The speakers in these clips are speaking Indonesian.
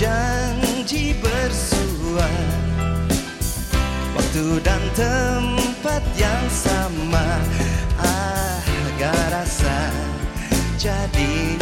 janji bersua Waktu dan tempat yang sama ah, agar rasa jadi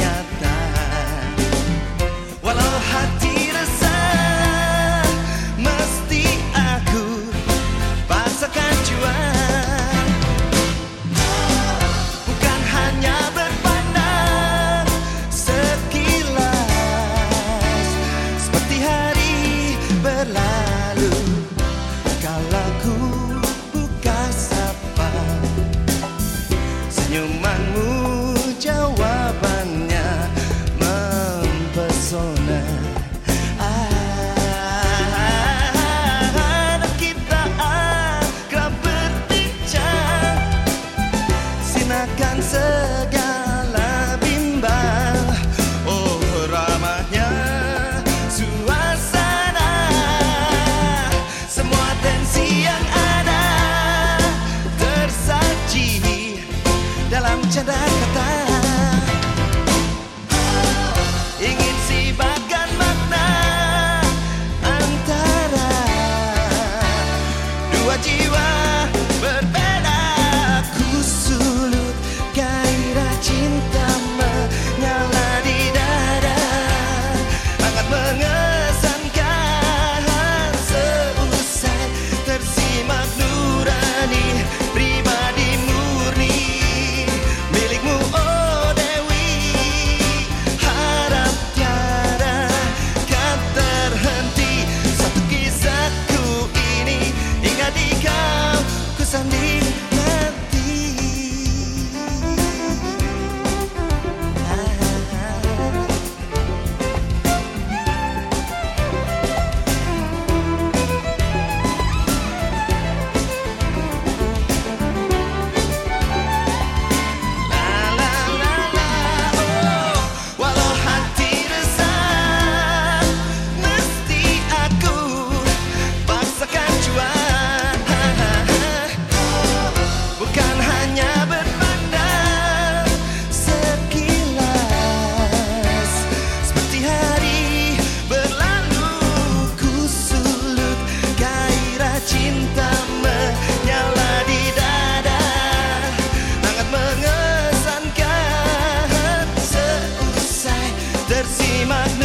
tercima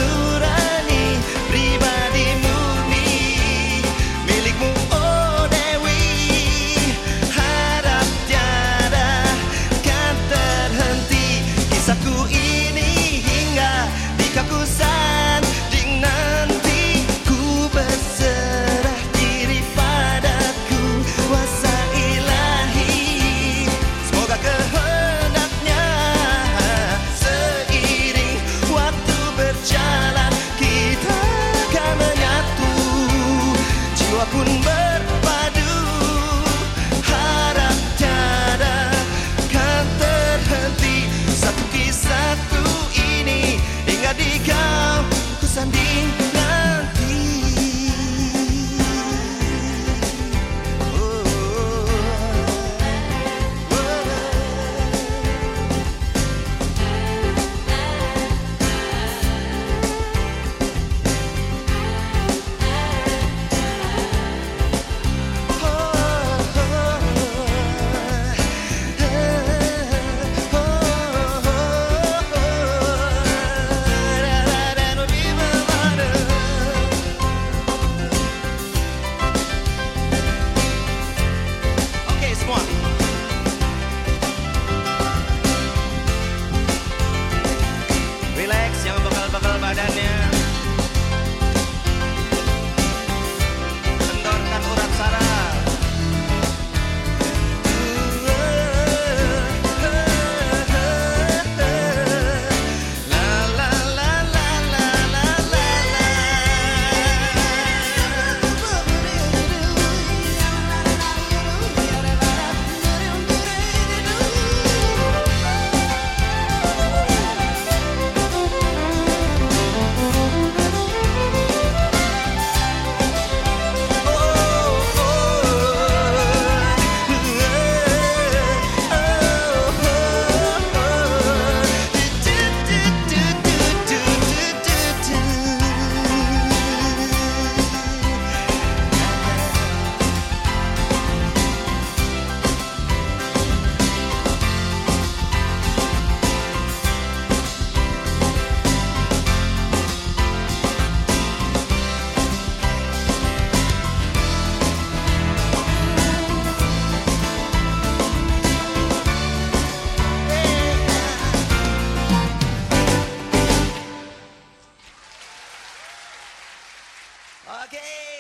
again.